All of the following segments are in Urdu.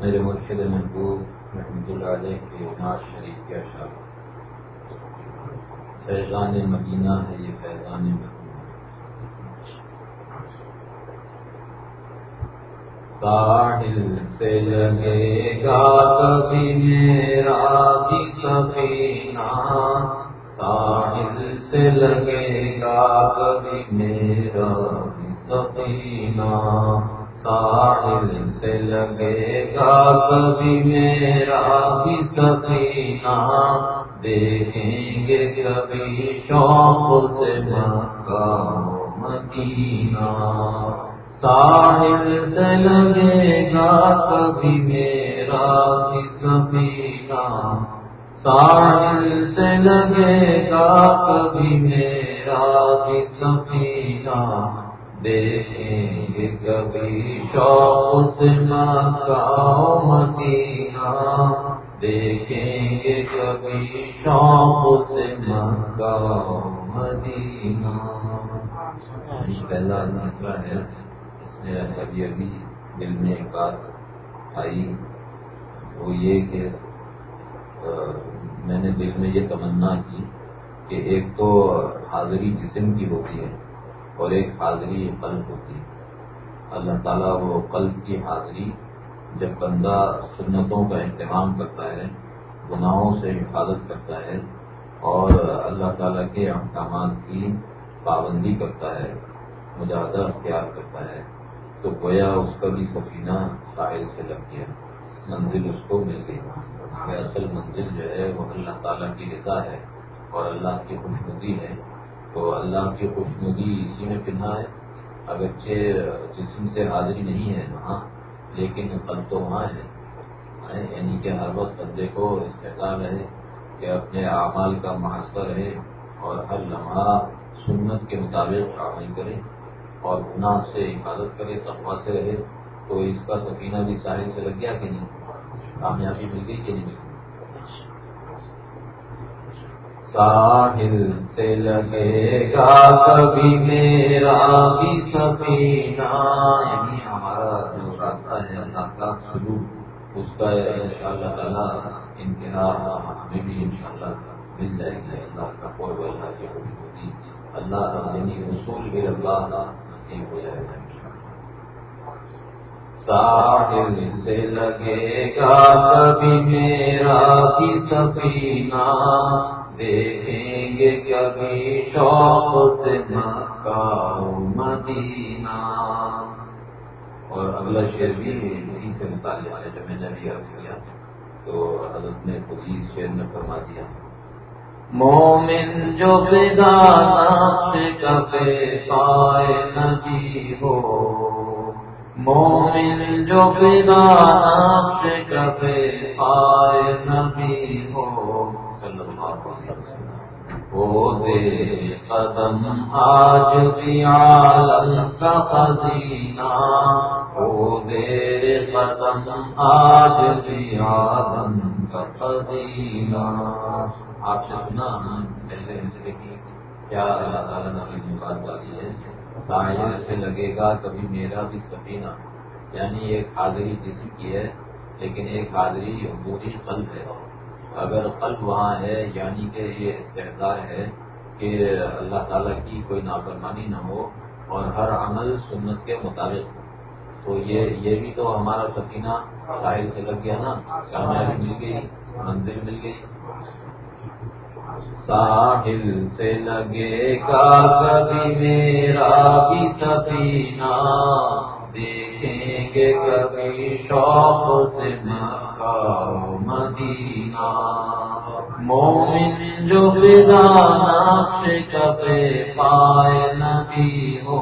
میرے مرشد محبوب رحمۃ اللہ علیہ کے ناز شریف کے اشار فیضان مدینہ ہے یہ فیضان مدینہ۔ ساحل سے لگے گا کبھی میرا بھی سفینہ۔ ساحل سے لگے گا کبھی میرا بھی سفینہ۔ ساحل سے لگے گا کبھی میرا بھی سفینہ دیکھیں گے کبھی شوق سے مکہ مدینہ ساحل سے لگے گا کبھی میرا بھی سفینہ ساحل سے لگے گا کبھی میرا بھی سفینہ دیکھیں گے کبھی شوق سے مکہ مدینہ۔ دیکھیں گے کبھی شوق سے مکہ مدینہ۔ پہلا مسئلہ ہے۔ اس میں ابھی ابھی دل میں ایک بات آئی۔ وہ یہ کہ میں نے دل میں یہ تمنا کی کہ ایک تو حاضری جسم کی ہوتی ہے۔ اور ایک حاضری قلب ہوتی ہے۔ اللہ تعالیٰ وہ قلب کی حاضری جب بندہ سنتوں کا اہتمام کرتا ہے، گناہوں سے حفاظت کرتا ہے اور اللہ تعالیٰ کے احکامات کی پابندی کرتا ہے مجاہدہ اختیار کرتا ہے، تو گویا اس کا بھی سفینہ ساحل سے لگ گیا، منزل اس کو مل گئی۔ اصل منزل جو ہے، وہ اللہ تعالیٰ کی رضا ہے اور اللہ کی خوشنودی ہے۔ تو اللہ کی خوشنودی اسی میں پنہا ہے۔ اگرچہ جسم سے حاضری نہیں ہے وہاں لیکن قلب تو وہاں ہے۔ یعنی کہ ہر وقت بندے کو استحصال رہے، کہ اپنے اعمال کا محاذہ رہے اور ہر لمحہ سنت کے مطابق عمل کرے اور گناہ سے حفاظت کرے تقوا سے رہے۔ تو اس کا سفینہ بھی ساحل سے لگ گیا کہ نہیں؟ کامیابی مل گئی کہ نہیں؟ مل گئی ساحل سے لگے گا کبھی میرا بھی سفینہ یعنی ہمارا جو راستہ ہے اللہ کا سلوک، اس کا ان شاء اللہ تعالیٰ انتہا ہمیں بھی ان شاء اللہ مل جائے گی۔ اللہ کا قرب اللہ کی خوبی ہوگی۔ اللہ کا یعنی رسول بھی اللہ نصیب ہو جائے گا ساحل سے لگے گا کبھی میرا بھی سفینہ دیکھیں گے کبھی شوق سے مکہ مدینہ۔ اور اگلا شعر بھی اسی سے متعلق ہے جو میں نے ابھی عرض کیا تو حضرت نے خود ہی اس شعر میں فرما دیا۔ مومن جو فدا نقش کبے پائے نبی ہو، مومن جو فدا نقش کبے پائے نبی ہو۔ صلی اللہ علیہ وسلم دے قدم آج بھی عالم کا خزینہ قدم آج بھی عالم کا خزینہ آپ نے سنا، پہلے مسئلے کی کیا اللہ تعالیٰ نے اپنی والی ہے ساحل سے لگے گا کبھی میرا بھی سفینہ یعنی ایک حاضری جسم کی ہے، لیکن ایک حاضری حضوری قلب ہے۔ اگر قلب وہاں ہے یعنی کہ یہ استحدار ہے کہ اللہ تعالیٰ کی کوئی نافرمانی نہ ہو اور ہر عمل سنت کے مطابق ہو۔ تو یہ یہ بھی تو ہمارا سفینہ ساحل سے لگ گیا نا، کامیابی مل گئی، منزل مل گئی۔ ساحل سے لگے گا کبھی میرا بھی سفینہ دیکھیں گے کبھی شوق سے مکہ و مدینہ۔ مومن جو فدا نقش کبے پائے نبی ہو۔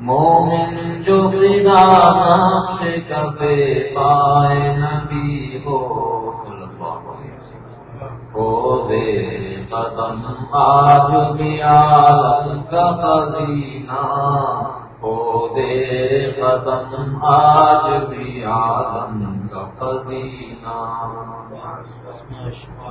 مومن جو فدا نقش کبے پائے نبی ہو۔ دے قدم آج بھی عالم کا خزینہ۔ دے قدم آج بھی عالم کا خزینہ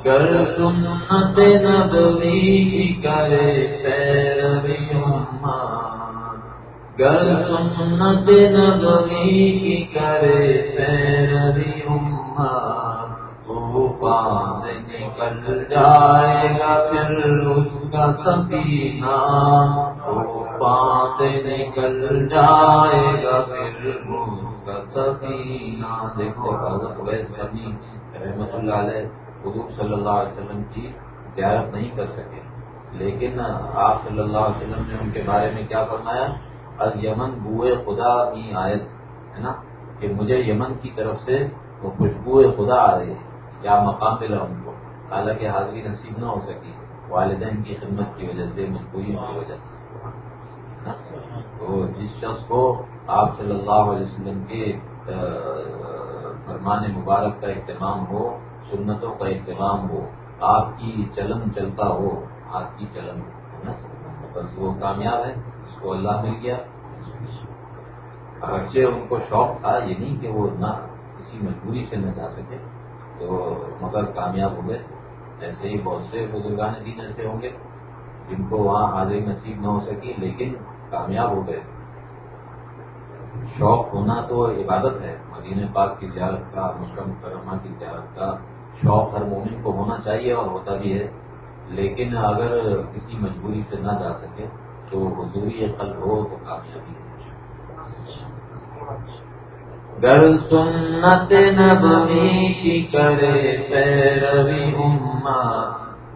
گر سنت نبوی کرے پیروی امت گر سنت نبوی کی کرے پیروی طوفان سے نکل جائے گا پھر اس کا سفینہ سے نکل جائے گا پھر اس کا سفینہ دیکھو، حضرت ویس نبی رحمت اللہ علیہ حضور صلی اللہ علیہ وسلم کی زیارت نہیں کر سکے۔ لیکن آپ صلی اللہ علیہ وسلم نے ان کے بارے میں کیا فرمایا؟ از یمن بوئے خدا کی آیت۔ ہے نا؟ کہ مجھے یمن کی طرف سے وہ خوشبو خدا آ رہی ہے۔ کیا مقام ملا ان کو؟ حالانکہ حاضری نصیب نہ ہو سکی۔ والدین کی خدمت کی وجہ سے، مجبوریوں کی وجہ سے۔ تو جس شخص کو آپ صلی اللہ علیہ وسلم کے فرمان مبارک کا اہتمام ہو، سنتوں کا اہتمام ہو، آپ کی چلن چلتا ہو، آپ کی چلن بس وہ کامیاب ہے، اس کو اللہ مل گیا۔ اگرچہ ان کو شوق تھا، یہ نہیں کہ وہ نہ کسی مجبوری سے نہ جا سکے، تو مگر کامیاب ہو گئے ایسے ہی بہت سے بزرگان دین ایسے ہوں گے، جن کو وہاں حاضری نصیب نہ ہو سکی لیکن کامیاب ہو گئے۔ شوق ہونا تو عبادت ہے۔ مدین پاک کی زیارت کا مسلم کرما کی زیارت کا شوق ہر مومن کو ہونا چاہیے اور ہوتا بھی ہے۔ لیکن اگر کسی مجبوری سے نہ جا سکے تو حضوری قلب ہو تو کامیابی گر سنت نبوی کی کرے پیروی اما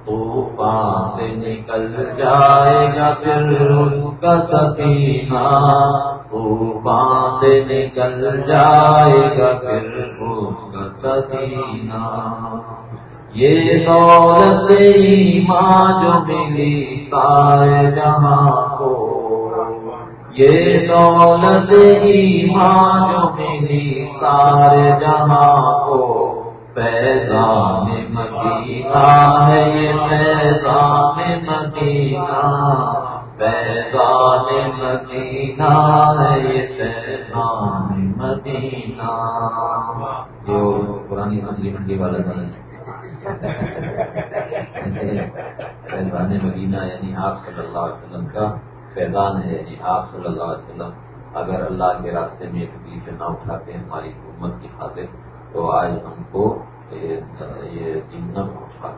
طوفان سے نکل جائے گا پھر اس کا سفینہ۔ طوفان سے نکل جائے گا پھر اس کا سفینہ۔ یہ دولت ایمان جو ملی سارے جہاں کو۔ یہ دولت ایمان جو ملی سارے جہاں کو۔ پیغام مدینہ ہے یہ پیغام مدینہ پیغام مدینہ ہے یہ پیغام مدینہ۔ جو پرانی سبزی منڈی والا ہے فیضان مدینہ یعنی آپ صلی اللہ علیہ وسلم کا فیضان ہے یعنی آپ صلی اللہ علیہ وسلم اگر اللہ کے راستے میں تکلیف نہ اٹھاتے، ہماری حکومت کی خاطر تو آج ہم کو یہ دن نہ پہنچا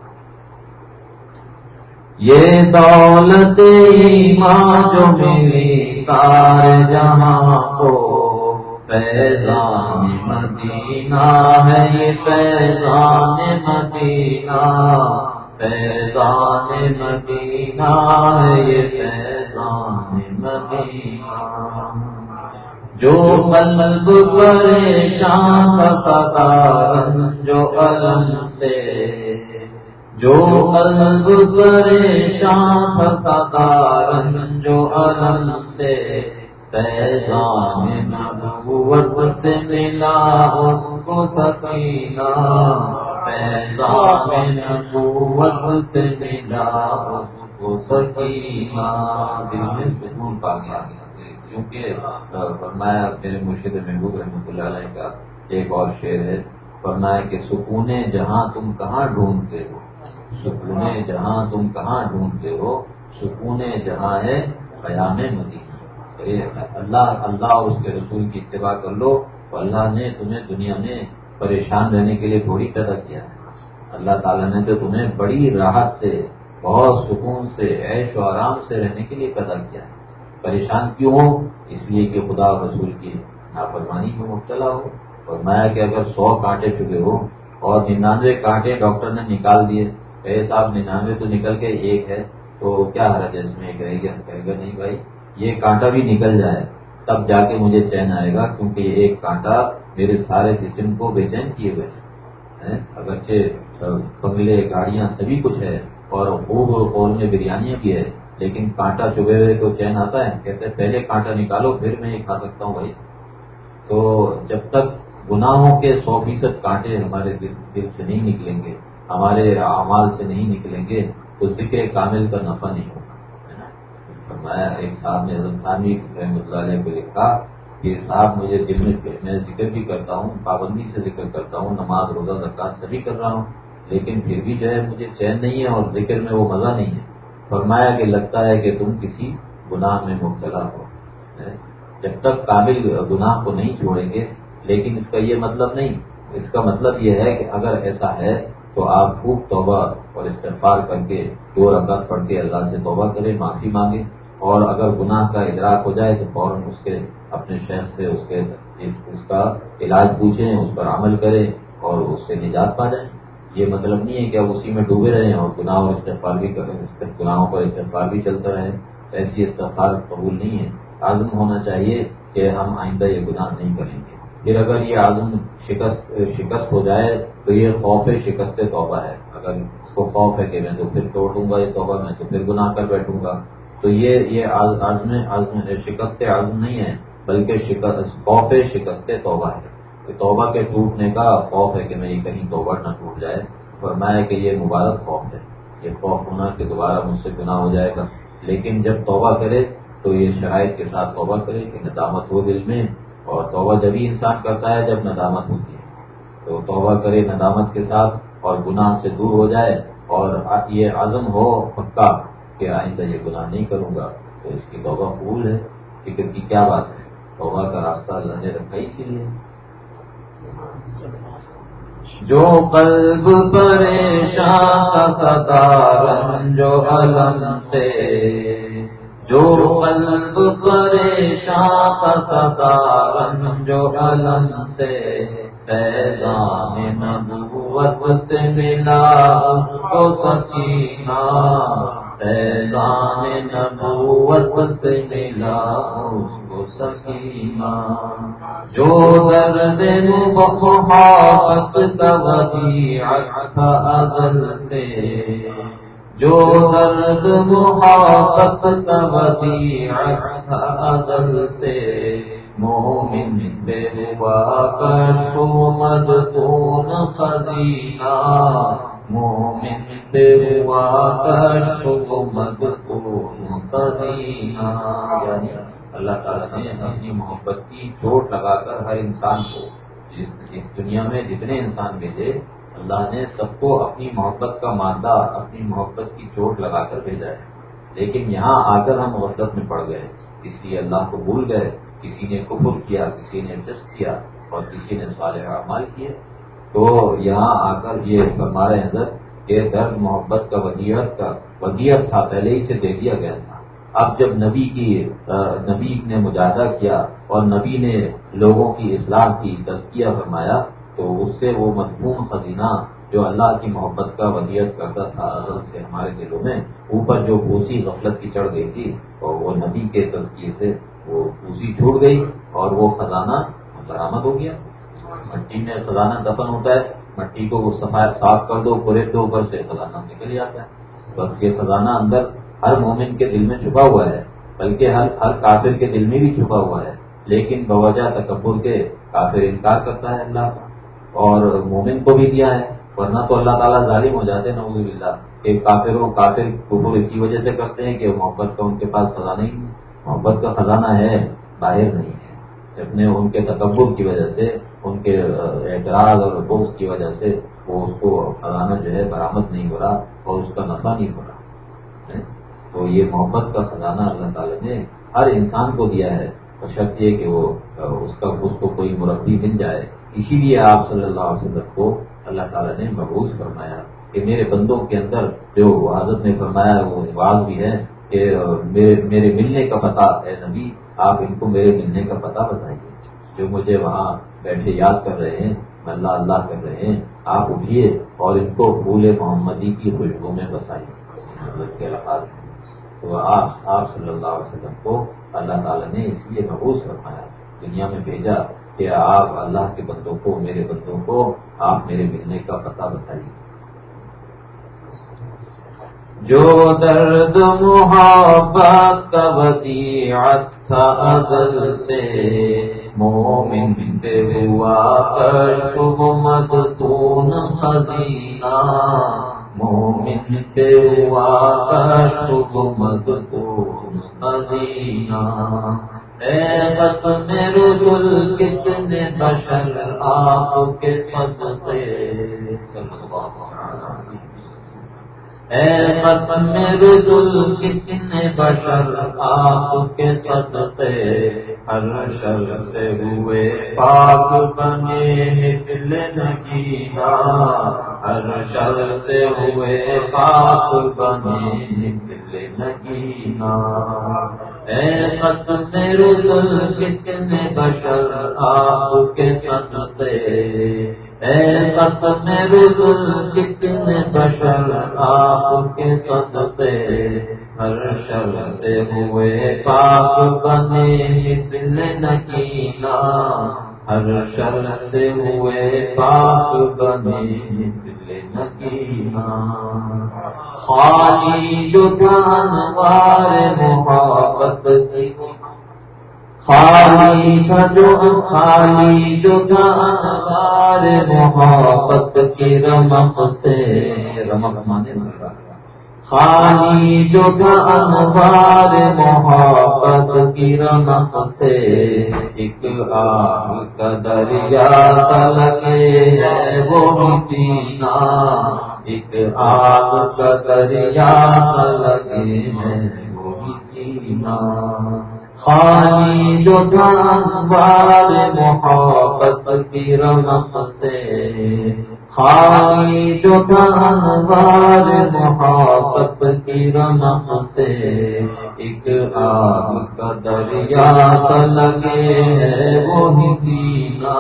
یہ دولت ایمان جو میری سارے جہاں کو پیغام مدینہ ہے، یہ پیغام مدینہ پیغام مدینہ ہے، یہ پیغام مدینہ۔ جو قلب پریشان کا جو علم سے، جو قلب پریشان کا جو علم سے پیغام نبوت سے ملا، اس کو سکینہ پیغام نبوت سے ملا، اس کو سکینہ، دل میں سکون پا گیا۔ کیونکہ فرمایا میرے مرشد محبوب رحمۃ اللہ علیہ کا ایک اور شعر ہے، فرمایا کہ سکون جہاں تم کہاں ڈھونڈتے ہو، سکون جہاں تم کہاں ڈھونڈتے ہو، سکون جہاں ہے قیام مدینہ۔ اللہ اللہ اور اس کے رسول کی اتباع کر لو تو اللہ نے تمہیں دنیا میں پریشان رہنے کے لیے تھوڑی پیدا کیا ہے۔ اللہ تعالیٰ نے تو تمہیں بڑی راحت سے، بہت سکون سے، عیش و آرام سے رہنے کے لیے پیدا کیا ہے۔ پریشان کیوں ہو؟ اس لیے کہ خدا اور رسول کی نافرمانی میں مبتلا ہو۔ اور میں کہ اگر سو کانٹے چکے ہو اور ننانوے کانٹے ڈاکٹر نے نکال دیے، اے صاحب، ننانوے تو نکل کے ایک ہے، تو کیا حرج ہے اس میں ایک رہے گا کہے گا نہیں بھائی؟ یہ کانٹا بھی نکل جائے، تب جا کے مجھے چین آئے گا، کیونکہ یہ ایک کانٹا میرے سارے جسم کو بے چین کیے ہوئے ہیں۔ اگرچہ بنگلے گاڑیاں، سبھی کچھ ہے اور خوب قول میں بریانیاں بھی ہے۔ لیکن کانٹا چبے ہوئے تو چین آتا ہے، کہتے ہیں پہلے کانٹا نکالو، پھر میں یہ کھا سکتا ہوں بھائی۔ تو جب تک گناہوں کے سو فیصد کانٹے ہمارے دل سے نہیں نکلیں گے، ہمارے اعمال سے نہیں نکلیں گے، تو ذکر کامل کا نفع نہیں ہوگا فرمایا، ایک صاحب نے حضرت خانی رحمۃ اللہ علیہ کو لکھا کہ صاحب، مجھے دل میں میں ذکر بھی کرتا ہوں، پابندی سے ذکر کرتا ہوں، نماز، روزہ زکات سبھی کر رہا ہوں، لیکن پھر بھی جو ہے مجھے چین نہیں ہے اور ذکر میں وہ مزہ نہیں ہے۔ فرمایا کہ لگتا ہے کہ تم کسی گناہ میں مبتلا ہو جب تک کامل گناہ کو نہیں چھوڑیں گے، لیکن اس کا یہ مطلب نہیں۔ اس کا مطلب یہ ہے کہ اگر ایسا ہے تو آپ خوب توبہ اور استفار کر کے دو رکعت پڑھ کے اللہ سے توبہ کریں، معافی مانگیں۔ اور اگر گناہ کا ادراک ہو جائے تو فوراً اس کے اپنے شہر سے اس کے اس کا علاج پوچھیں، اس پر عمل کریں اور اس سے نجات پا جائیں۔ یہ مطلب نہیں ہے کہ اب اسی میں ڈوبے رہیں اور گناہ اور استفار بھی گناہوں پر استفار بھی چلتا رہے، ایسی استفار قبول نہیں ہے۔ عزم ہونا چاہیے کہ ہم آئندہ یہ گناہ نہیں کریں گے۔ پھر اگر یہ عزم شکست شکست ہو جائے تو یہ خوف شکست توبہ ہے۔ اگر اس کو خوف ہے کہ میں تو پھر توڑ دوں گا یہ توبہ، میں تو پھر گناہ کر بیٹھوں گا۔ تو یہ یہ عزم عزم، شکست عزم نہیں ہے، بلکہ خوف شکست توبہ ہے۔ کہ توبہ کے ٹوٹنے کا خوف ہے کہ میری کہیں توبہ نہ ٹوٹ جائے۔ فرمایا کہ یہ مبارک خوف ہے۔ یہ خوف ہونا کہ دوبارہ مجھ سے گناہ ہو جائے گا۔ لیکن جب توبہ کرے تو یہ شرائط کے ساتھ توبہ کرے کہ ندامت ہو دل میں۔ اور توبہ جبھی انسان کرتا ہے، جب ندامت ہوتی ہے۔ تو توبہ کرے ندامت کے ساتھ اور گناہ سے دور ہو جائے۔ اور یہ عزم ہو پکا کہ آئندہ یہ گناہ نہیں کروں گا۔ تو اس کی توبہ قبول ہے۔ فکر کی کیا بات ہے؟ توبہ کا راستہ اللہ نے رکھا اسی لیے۔ جو قلب پریشان سارن جو علم سے، جو قلب پریشان سارن جو علم سے، فیضان نبوت سے ملا تو سکینہ، فیضان نبوت سے ملا اس کو سکینہ جو درد محبت کا تھا ازل سے۔ جو درد محبت کا تھا ازل سے۔ مومن بے ہوا کشو مدتون خزینہ۔ مومن بے ہوا کشو مدتون خزینہ۔ یعنی اللہ تعالیٰ نے اپنی محبت کی چوٹ لگا کر ہر انسان کو اس دنیا میں جتنے انسان بھیجے، اللہ نے سب کو اپنی محبت کا مادہ، اپنی محبت کی چوٹ لگا کر بھیجا ہے۔ لیکن یہاں آ کر ہم غفلت میں پڑ گئے۔ اس لیے اللہ کو بھول گئے۔ کسی نے کفر کیا، کسی نے جس کیا اور کسی نے صالح اعمال کیے۔ تو یہاں آ کر یہ ہمارے اندر یہ درد، محبت کا ودیت کا ودیت تھا، پہلے ہی سے دے دیا گیا تھا۔ اب جب نبی کی نبی نے مجاہدہ کیا اور نبی نے لوگوں کی اصلاح کی، تزکیہ فرمایا، تو اس سے وہ مضمون خزینہ جو اللہ کی محبت کا ودیت کرتا تھا اصل سے ہمارے دلوں میں، اوپر جو بھوسی غفلت کی چڑھ گئی تھی، اور وہ نبی کے تزکیے سے وہ بھوسی چھوٹ گئی اور وہ خزانہ برآمد ہو گیا۔ مٹی میں خزانہ دفن ہوتا ہے، مٹی کو صفائی صاف کر دو پورے دو، اوپر سے خزانہ نکل جاتا ہے۔ بس یہ خزانہ اندر ہر مومن کے دل میں چھپا ہوا ہے، بلکہ ہر ہر کافر کے دل میں بھی چھپا ہوا ہے۔ لیکن بوجہ تکبر کے کافر انکار کرتا ہے اللہ کا۔ اور مومن کو بھی دیا ہے، ورنہ تو اللہ تعالیٰ ظالم ہو جاتے ہیں اللہ کہ کافر و کافر کفر اسی وجہ سے کرتے ہیں کہ محبت کا ان کے پاس خزانہ ہی نہیں۔ محبت کا خزانہ ہے، باہر نہیں ہے۔ اپنے ان کے تکبر کی وجہ سے، ان کے اعتراض اور بوس کی وجہ سے وہ اس کو خزانہ جو ہے برآمد نہیں ہو رہا اور اس کا نفع نہیں ہو رہا۔ تو یہ محبت کا خزانہ اللہ تعالیٰ نے ہر انسان کو دیا ہے اور شرط یہ کہ وہ اس کا اس کو کوئی مربی مل جائے اسی لیے آپ صلی اللہ علیہ وسلم کو اللہ تعالیٰ نے محبوس فرمایا کہ میرے بندوں کے اندر جو حضرت نے فرمایا وہ رواج بھی ہے کہ میرے ملنے کا پتہ ہے نبی آپ ان کو میرے ملنے کا پتہ بتائیے جو مجھے وہاں بیٹھے یاد کر رہے ہیں اللہ اللہ کر رہے ہیں آپ اٹھیے اور ان کو پھول محمدی کی خوشبو میں بسائیے حضرت کے الفاظ تو آپ آپ صلی اللہ علیہ وسلم کو اللہ تعالیٰ نے اس لیے محبوس رکھایا دنیا میں بھیجا کہ آپ اللہ کے بندوں کو، میرے بندوں کو آپ میرے ملنے کا پتہ بتائیے۔ جو درد محبت کا ودیعت تھا ازل سے، مومن ہوا پر مدتون خزینہ۔ مومن پہ ہوا پر مدتون خزینہ اے بت میرے دل کتنے بشر آپ کے صدقے اے مت میرے دل کتنے بشر آپ کے صدقے ہر شر سے ہوئے پاک بنے مثل نگینا ہر شر سے ہوئے پاک بنے مثل نگینا اے ختم رسل کتنے بشر آپ کے سستے اے ختم رسل کتنے بشر آپ کے سستے ہر شر سے ہوئے پاک بنے دل نکینا ہر شر سے ہوئے پاک بنے دل نکینا خالی جو جانوار محبت کی۔ خالی تھا جو خالی جو جانوار محبت کی۔ رمق سے، رمق مانے۔ خالی جو انوار محبت کی رمق سے ایک آگ کا دریا لگے ہے وہ سینا ایک آگ کا دریا لگے ہے وہ سینا خالی جو انوار محبت کی رمق سے خالی جو انوار محبت کی رمق سے ایک آگ کا دریا سا لگے ہے وہی سینا،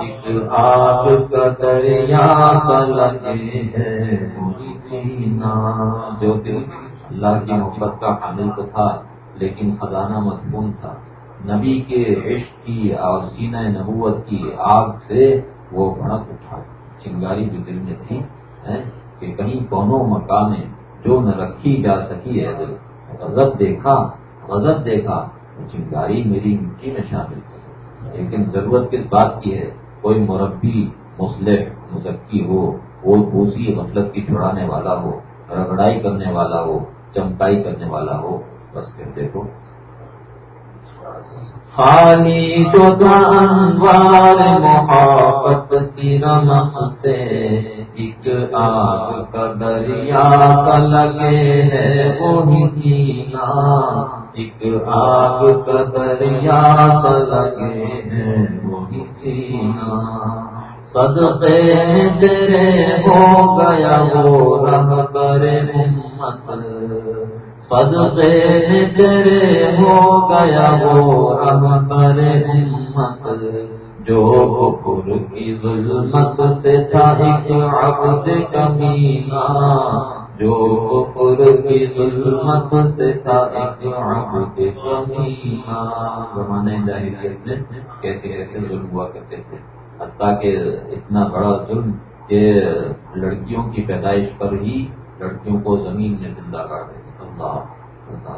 ایک آگ کا دریا سا لگے ہے وہی سینا۔ جو دل اللہ کی محبت کا حامل تو تھا، لیکن خزانہ مضمون تھا۔ نبی کے عشق کی اور سینہ نبوت کی آگ سے وہ بڑک اٹھا۔ چنگاری جو دل میں تھی کہ کہیں کونوں مکان جو نہ رکھی جا سکی ہے دل غضب دیکھا غضب دیکھا چنگاری میری مٹی میں شامل لیکن ضرورت کس بات کی ہے؟ کوئی مربی، مسلح مزکی ہو، وہ دوسری غفلت کی چھڑانے والا ہو، رگڑائی کرنے والا ہو، چمکائی کرنے والا ہو، بس پھر دیکھو۔ خالی جو انوار محبت کی رمق سے ایک آگ کا دریا سا لگے ہے وہی سینا۔ ایک آگ کا دریا سا لگے ہے وہی سینا۔ صدقے تیرے ہو گیا وہ رہ کرے امت۔ صدقے تیرے ہو گیا وہ پر ہمت، جو کفر کی ظلمت سے ایک عبد کمینا جو کفر کی ظلمت سے ایک عبد کمینا زمانے جاہلیت میں کیسے کیسے ظلم ہوا کرتے تھے۔ حتیٰ کہ اتنا بڑا ظلم کہ لڑکیوں کی پیدائش پر ہی لڑکیوں کو زمین میں زندہ کر دیتے اللہ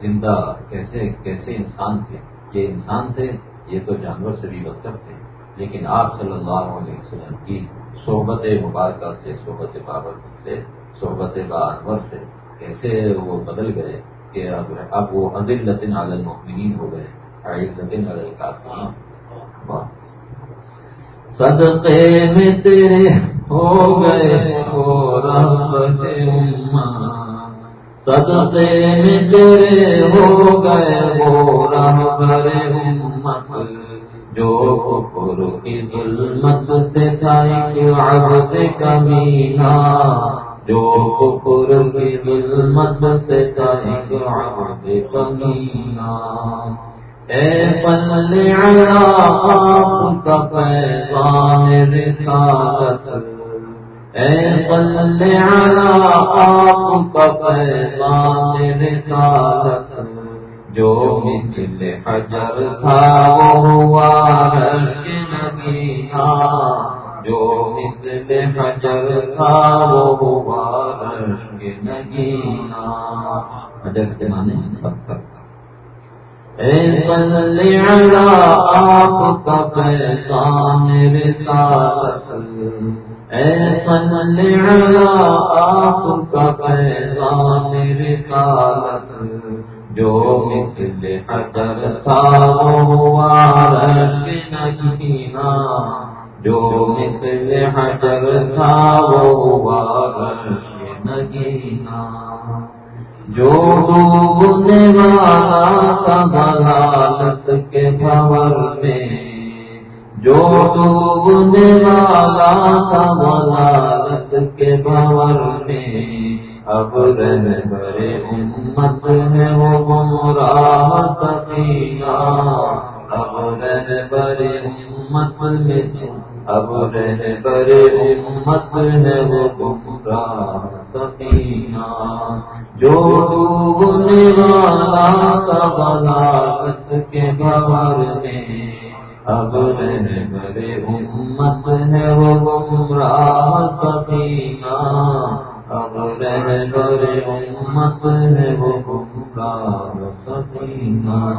زندہ کیسے کیسے انسان تھے؟ یہ انسان تھے، یہ تو جانور سے بھی بدتر تھے۔ لیکن آپ صلی اللہ علیہ وسلم کی صحبت مبارکہ سے، صحبت بابرکت سے، صحبت بانور سے کیسے وہ بدل گئے کہ اب اب وہ عدل لطن عالم مخمین ہو گئے لطن عدل کا صدقے میں تیرے ہو گئے صدقے میں تیرے ہو گئے وہ رہبر امت، جو کفر کی ظلمت سے عبد کمینا جو کفر کی ظلمت سے عبد کمینا اے صلی علی آپ کا پیغام رسالت اے علی آپ کا پیغام رسالت، جو مثل حجر تھا، وہ ہوا رشک نگینا جو مثل حجر تھا، وہ ہوا رشک نگینا حجر کے معنی پتھر۔ اے صلی علی آپ کا پیغام رسالت۔ آپ کا پیغام رسالت، جو مثل حجر تھا وہ نگینا جو مثل حجر تھا وہ نگینا جو ڈوبنے والا کا ضلالت بھور میں جو ڈوبنے والا تھا ولادت کے بھور میں، اب رہ بڑے امت ہے وہ گمراہ سکینہ اب رہ بڑے امت میں، اب رہ بڑے امت ہے وہ گمراہ سکینہ جو ڈوبنے والا تھا ولادت کے بھور میں اب رہ بڑے امت ہے وہ گمراہ سکینہ اب رہ بڑے امت ہے وہ گمراہ سکینہ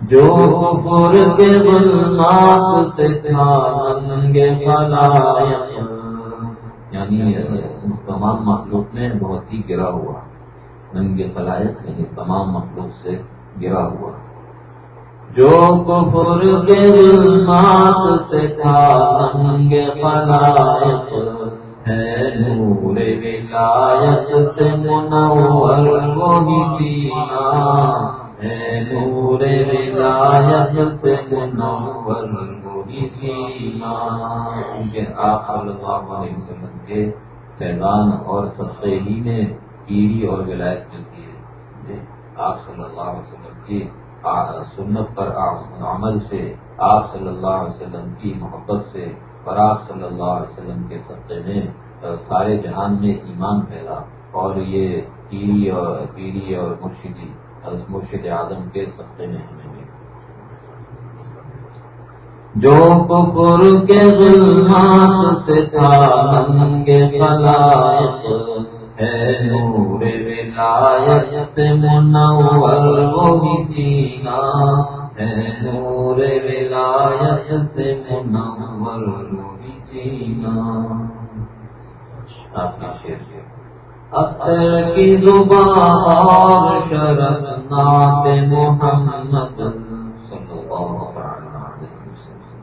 جو کفر کے ظلمات سے تھا ننگے خلائق یعنی تمام مخلوق میں بہت ہی گرا ہوا۔ ننگے خلائق یعنی تمام مخلوق سے گرا ہوا۔ جو کفر کے ظلمات سے تھا ننگے خلائق ہے، نور ولایت سے منور وہی سینہ ہے، نور ولایت سے منور وہی سینہ۔ کیونکہ آپ صلی اللہ علیہ وسلم کے فیضان اور سطح ہی میں پیری اور ولایت ملتی ہے۔ آپ صلی اللہ علیہ وسلم کی سنت پر عمل سے آپ صلی اللہ علیہ وسلم کی محبت سے اور آپ صلی اللہ علیہ وسلم کے سطح میں سارے جہان میں ایمان پھیلا۔ اور یہ پیری اور پیری اور مرشدی مرشد اعظم کے سطح میں ہمیں ملی۔ جو کفر کے ظلمات سے تھا خلائق ہے، نور ولایت منور وہی سینہ ہے نور ولایت سے منور آپ کی شیر شیر کی زبان اور شرط نات محمد صلی اللہ علیہ وسلم۔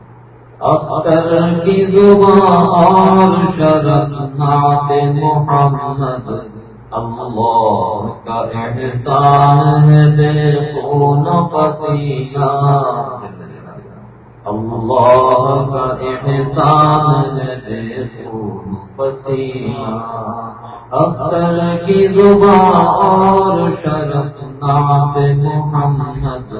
کی زبان اور شرط نات محمد اللہ کا احسان ہے بے خون پسینہ اللہ کا احسان ہے بے خون پسینہ اختر کی زبان اور شرط نات محمد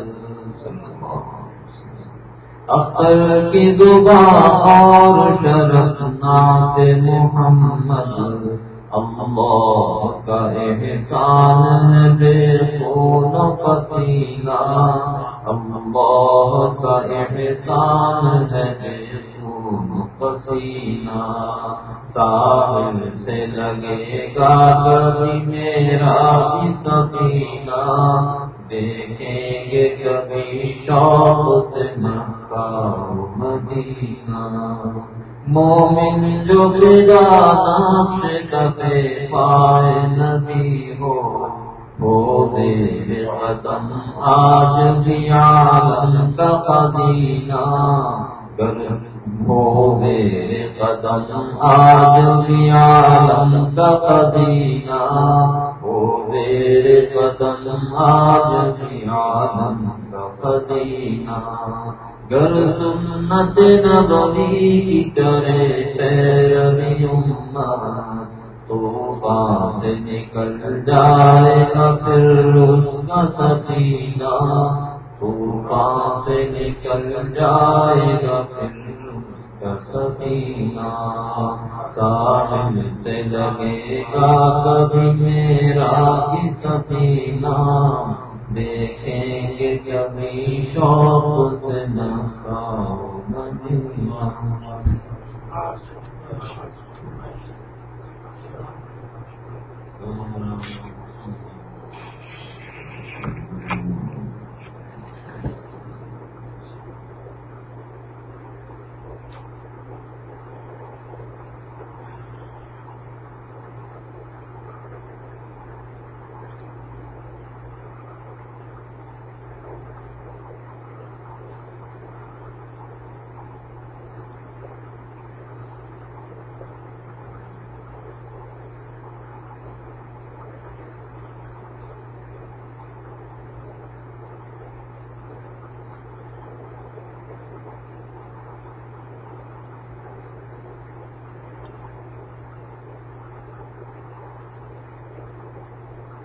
اختر کی زبان اور شرط نات محمد اللہ کا احسان ہے بے خون پسینہ اللہ کا احسان ہے بے خون پسینہ ساحل سے لگے گا کبھی میرا بھی سکینہ دیکھیں گے کبھی شوق سے مکہ مدینہ مومن جو بلا نقش کبے پائے نبی ہو، وہ زیر قدم آج بھی عالم کا قدینہ گر ہو زیر قدم آج بھی عالم کا قدینہ ہو زیر قدم آج بھی عالم کا قدینہ گر سنت نبوی کی کرے پیروی امت طوفان سے نکل جائے گا پھر اس کا سفینہ۔ طوفان سے نکل جائے گا پھر اس کا سفینہ۔ ساحل سے لگے گا کبھی میرا بھی سفینہ۔ دیکھیں گے کبھی شوق سے نہ پاؤ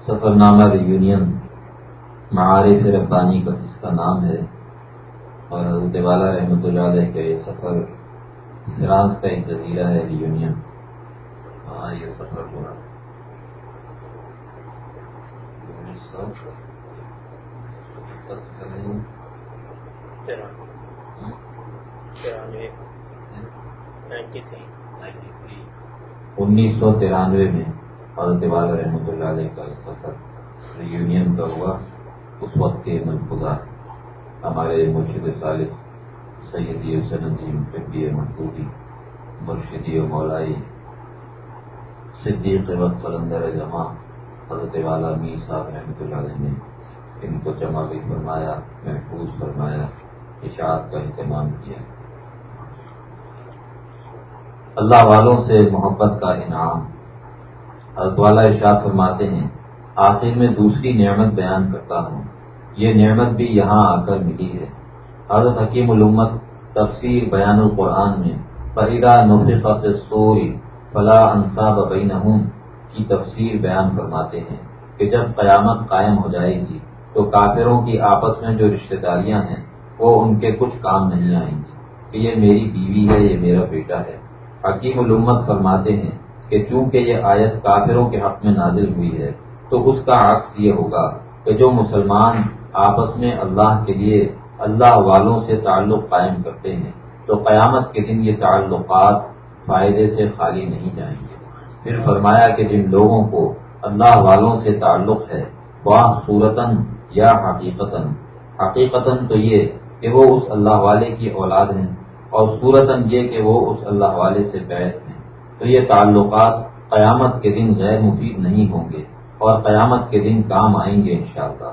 سفر نامہ ریونین معارف ربانی کا جس کا نام ہے اور حضرت والا رحمۃ اللہ علیہ کا یہ سفر فرانس کا ایک جزیرہ ہے ریونین وہاں یہ سفر ہوا۔ انیس سو انیس سو ترانوے میں حضرت والا رحمۃ اللہ علیہ کا سفر یونین کا ہوا، اس وقت کے منفوظہ ہمارے مرشد سالس سیدی حسین طبی محبوبی مرشدی و مولائی، صدیق وقت قلندر جمع، حضرت والا میر صاحب رحمۃ اللہ علیہ نے ان کو جمع بھی فرمایا، محفوظ فرمایا، اشاعت کا اہتمام کیا۔ اللہ والوں سے محبت کا انعام والا ارشاد فرماتے ہیں، آخر میں دوسری نعمت بیان کرتا ہوں۔ یہ نعمت بھی یہاں آ کر ملی ہے۔ حضرت حکیم الامت تفسیر بیان القرآن میں فریدا نفق سوری فلاح انصاب بین کی تفسیر بیان فرماتے ہیں کہ جب قیامت قائم ہو جائے گی تو کافروں کی آپس میں جو رشتہ داریاں ہیں، وہ ان کے کچھ کام نہیں آئیں گی۔ کہ یہ میری بیوی ہے، یہ میرا بیٹا ہے۔ حکیم الامت فرماتے ہیں کہ چونکہ یہ آیت کافروں کے حق میں نازل ہوئی ہے، تو اس کا عکس یہ ہوگا کہ جو مسلمان آپس میں اللہ کے لیے اللہ والوں سے تعلق قائم کرتے ہیں، تو قیامت کے دن یہ تعلقات فائدے سے خالی نہیں جائیں گے۔ پھر فرمایا کہ جن لوگوں کو اللہ والوں سے تعلق ہے وہ صورتاً یا حقیقتاً۔ حقیقتاً تو یہ کہ وہ اس اللہ والے کی اولاد ہیں، اور صورتاً یہ کہ وہ اس اللہ والے سے بیٹھ ہیں تو یہ تعلقات قیامت کے دن غیر مفید نہیں ہوں گے اور قیامت کے دن کام آئیں گے انشاءاللہ۔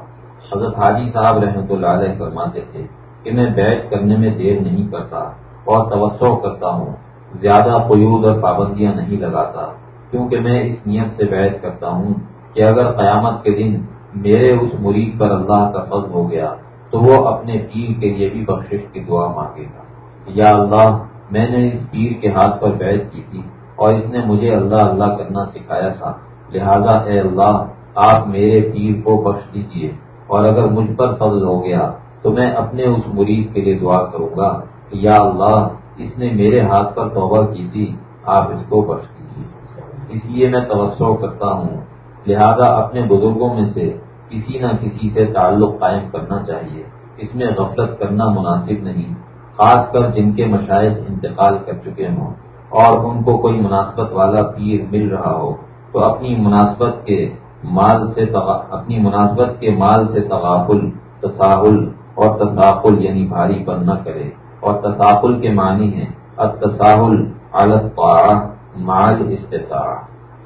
حضرت حاجی صاحب رحمۃ اللہ علیہ فرماتے تھے کہ میں بیٹھ کرنے میں دیر نہیں کرتا اور توسع کرتا ہوں، زیادہ قیود اور پابندیاں نہیں لگاتا، کیونکہ میں اس نیت سے بیٹھ کرتا ہوں کہ اگر قیامت کے دن میرے اس مرید پر اللہ کا فضل ہو گیا تو وہ اپنے پیر کے لیے بھی بخشش کی دعا مانگے گا۔ یا اللہ، میں نے اس پیر کے ہاتھ پر بیٹھ کی تھی اور اس نے مجھے اللہ اللہ کرنا سکھایا تھا۔ لہذا اے اللہ، آپ میرے پیر کو بخش دیجیے اور اگر مجھ پر فضل ہو گیا، تو میں اپنے اس مرید کے لیے دعا کروں گا کہ یا اللہ، اس نے میرے ہاتھ پر توبہ کی تھی، آپ اس کو بخش دیجیے اس لیے میں توسع کرتا ہوں۔ لہذا اپنے بزرگوں میں سے کسی نہ کسی سے تعلق قائم کرنا چاہیے۔ اس میں غفلت کرنا مناسب نہیں، خاص کر جن کے مشاہد انتقال کر چکے ہوں۔ اور ان کو کوئی مناسبت والا پیر مل رہا ہو، تو اپنی مناسبت کے مال سے اپنی مناسبت کے مال سے تغافل تصاہل اور تصاقل یعنی بھاری پن نہ کرے۔ اور تصاقل کے معنی ہے التصاہل علت مال استطاع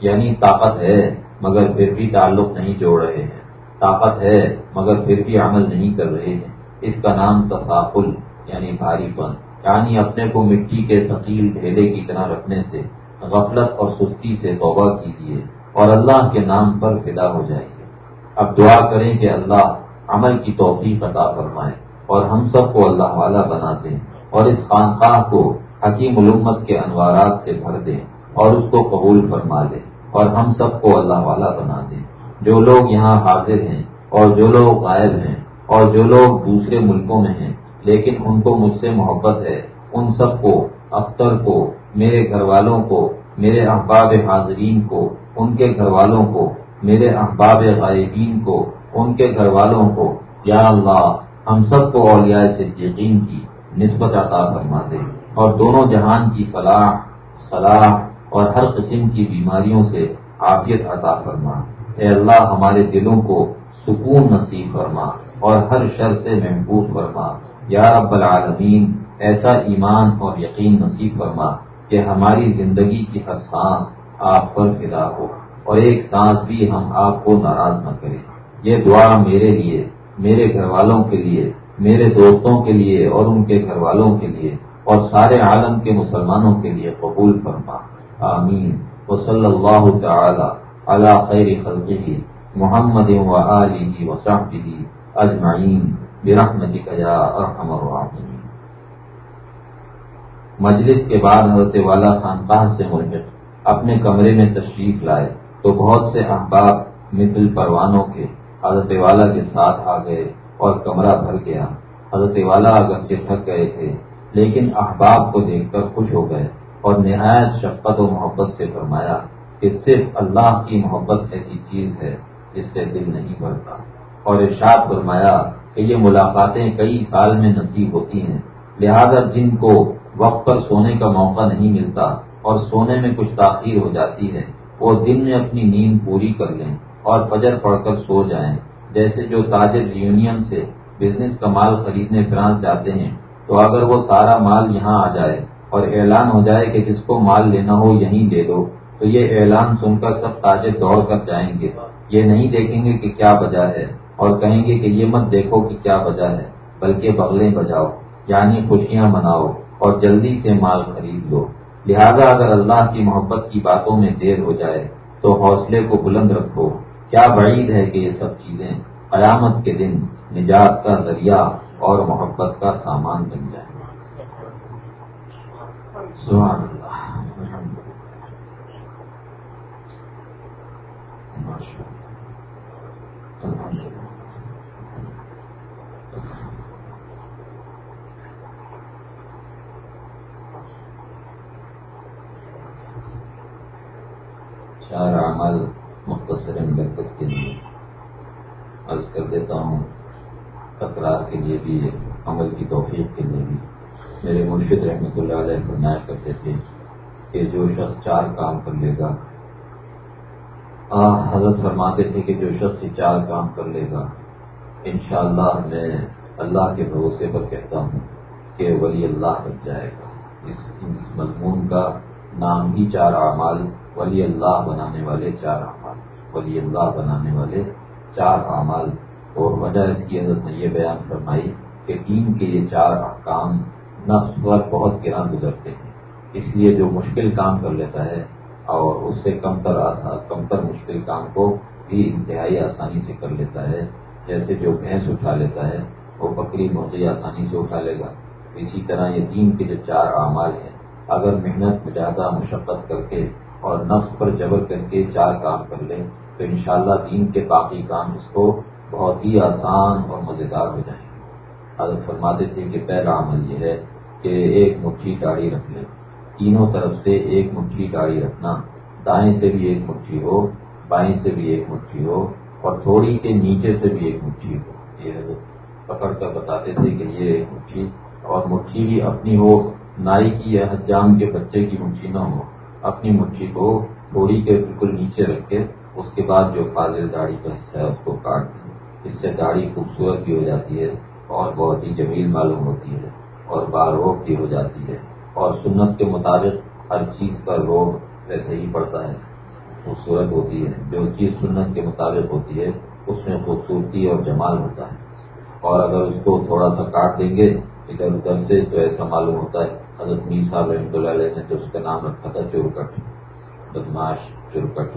یعنی طاقت ہے، مگر پھر بھی تعلق نہیں جوڑ رہے ہیں۔ طاقت ہے، مگر پھر بھی عمل نہیں کر رہے ہیں۔ اس کا نام تصاقل یعنی بھاری پن۔ یعنی اپنے کو مٹی کے ثقیل ڈھیلے کی طرح رکھنے سے، غفلت اور سستی سے توبہ کیجیے اور اللہ کے نام پر فدا ہو جائیے۔ اب دعا کریں کہ اللہ عمل کی توفیق عطا فرمائے اور ہم سب کو اللہ والا بنا دیں اور اس خانقاہ کو حکیم علومت کے انوارات سے بھر دیں اور اس کو قبول فرما دیں اور ہم سب کو اللہ والا بنا دیں جو لوگ یہاں حاضر ہیں اور جو لوگ غائب ہیں اور جو لوگ دوسرے ملکوں میں ہیں لیکن ان کو مجھ سے محبت ہے۔ ان سب کو، اختر کو، میرے گھر والوں کو، میرے احباب حاضرین کو، ان کے گھر والوں کو، میرے احباب غائبین کو، ان کے گھر والوں کو۔ یا اللہ، ہم سب کو اولیاء سے یقین کی نسبت عطا فرما دے۔ اور دونوں جہان کی فلاح، صلاح اور ہر قسم کی بیماریوں سے عافیت عطا فرما۔ اے اللہ، ہمارے دلوں کو سکون نصیب فرما اور ہر شر سے محبوب فرما۔ یا رب العالمین، ایسا ایمان اور یقین نصیب فرما کہ ہماری زندگی کی ہر سانس آپ پر فدا ہو اور ایک سانس بھی ہم آپ کو ناراض نہ کریں۔ یہ دعا میرے لیے، میرے گھر والوں کے لیے، میرے دوستوں کے لیے اور ان کے گھر والوں کے لیے اور سارے عالم کے مسلمانوں کے لیے قبول فرما۔ آمین۔ و صلی اللہ تعالی علی خیر خلقی محمد و علی و اجمعین۔ برحمتک یا ارحم الراحمین۔ مجلس کے بعد حضرت والا خانقاہ سے ملحق اپنے کمرے میں تشریف لائے تو بہت سے احباب مثل پروانوں کے حضرت والا کے ساتھ آ گئے اور کمرہ بھر گیا۔ حضرت والا اگرچہ تھک گئے تھے، لیکن احباب کو دیکھ کر خوش ہو گئے اور نہایت شفقت و محبت سے فرمایا کہ صرف اللہ کی محبت ایسی چیز ہے جس سے دل نہیں بھرتا۔ اور ارشاد فرمایا کہ یہ ملاقاتیں کئی سال میں نصیب ہوتی ہیں۔ لہذا جن کو وقت پر سونے کا موقع نہیں ملتا اور سونے میں کچھ تاخیر ہو جاتی ہے، وہ دن میں اپنی نیند پوری کر لیں اور فجر پڑھ کر سو جائیں۔ جیسے جو تاجر یونین سے بزنس کا مال خریدنے فرانس جاتے ہیں، تو اگر وہ سارا مال یہاں آ جائے اور اعلان ہو جائے کہ جس کو مال لینا ہو یہیں لے دو، تو یہ اعلان سن کر سب تاجر دوڑ کر جائیں گے۔ یہ نہیں دیکھیں گے کہ کیا وجہ ہے۔ اور کہیں گے کہ یہ مت دیکھو کہ کیا وجہ ہے، بلکہ بغلیں بجاؤ یعنی خوشیاں مناؤ اور جلدی سے مال خرید لو۔ لہذا اگر اللہ کی محبت کی باتوں میں دیر ہو جائے تو حوصلے کو بلند رکھو۔ کیا بعید ہے کہ یہ سب چیزیں قیامت کے دن نجات کا ذریعہ اور محبت کا سامان بن جائے سبحان عمل مختصر برکت کے لیے۔ عرض کر دیتا ہوں تکرار کے لیے بھی، عمل کی توفیق کے لیے بھی۔ میرے مرشد رحمۃ اللہ علیہ فرمایا کرتے تھے کہ جو شخص چار کام کر لے گا حضرت فرماتے تھے کہ جو شخص چار کام کر لے گا، انشاءاللہ میں اللہ کے بھروسے پر کہتا ہوں کہ ولی اللہ بن جائے گا۔ اس مضمون کا نام ہی چار اعمال ولی اللہ بنانے والے چار اعمال، ولی اللہ بنانے والے چار اعمال۔ اور وجہ اس کی حضرت نے یہ بیان فرمائی کہ دین کے یہ چار کام نفس پر بہت گرا گزرتے ہیں۔ اس لیے جو مشکل کام کر لیتا ہے اور اس سے کم تر کم تر مشکل کام کو بھی انتہائی آسانی سے کر لیتا ہے۔ جیسے جو بھینس اٹھا لیتا ہے، وہ بکری موجی آسانی سے اٹھا لے گا۔ اسی طرح یہ دین کے جو چار اعمال ہیں، اگر محنت زیادہ مشقت کر کے اور نفس پر جبر کر کے چار کام کر لے تو انشاءاللہ دین کے باقی کام اس کو بہت ہی آسان اور مزیدار ہو جائیں گے۔ حضرت فرماتے تھے کہ پہلا عمل یہ ہے کہ ایک مٹھی داڑھی رکھ لیں۔ تینوں طرف سے ایک مٹھی داڑھی رکھنا۔ دائیں سے بھی ایک مٹھی ہو، بائیں سے بھی ایک مٹھی ہو اور تھوڑی کے نیچے سے بھی ایک مٹھی ہو۔ یہ پکڑ کر بتاتے تھے کہ یہ ایک مٹھی اور مٹھی بھی اپنی ہو، نائی کی یا حجام کے بچے کی مٹھی نہ ہو۔ اپنی مٹھی کو تھوڑی کے بالکل نیچے رکھ کے اس کے بعد جو فاضل داڑھی کا حصہ ہے اس کو کاٹ دیں۔ اس سے داڑھی خوبصورت بھی ہو جاتی ہے اور بہت ہی جمیل معلوم ہوتی ہے اور باروب بھی ہو جاتی ہے اور سنت کے مطابق ہر چیز کا روگ ویسے ہی پڑتا ہے، خوبصورت ہوتی ہے۔ جو چیز سنت کے مطابق ہوتی ہے، اس میں خوبصورتی اور جمال ہوتا ہے۔ اور اگر اس کو تھوڑا سا کاٹ دیں گے ادھر ادھر سے تو ایسا معلوم ہوتا ہے، حضرت میر صاحب رحمۃ اللہ علیہ نے تو اس کا نام رکھا تھا چورکٹ بدماش چورکٹ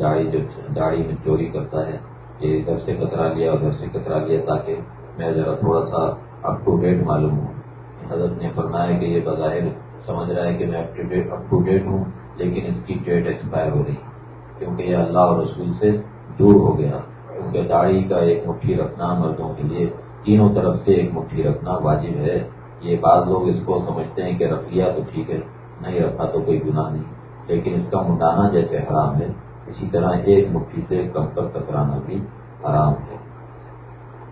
داڑھی جو داڑھی میں چوری کرتا ہے، یہ ادھر سے کترا لیا ادھر سے کترا لیا تاکہ میں ذرا تھوڑا سا اپ ٹو ڈیٹ معلوم ہوں حضرت نے فرمایا کہ یہ بظاہر سمجھ رہا ہے کہ میں اپ ٹو ڈیٹ ہوں، لیکن اس کی ڈیٹ ایکسپائر ہو رہی کیونکہ یہ اللہ اور رسول سے دور ہو گیا، کیونکہ داڑھی کا ایک مٹھی رکھنا مردوں کے لیے تینوں طرف سے ایک مٹھی رکھنا واجب ہے۔ یہ بعض لوگ اس کو سمجھتے ہیں کہ رکھ لیا تو ٹھیک ہے، نہیں رکھا تو کوئی گناہ نہیں، لیکن اس کا منڈانا جیسے حرام ہے، اسی طرح ایک مٹھی سے کم پر کترانا بھی حرام ہے۔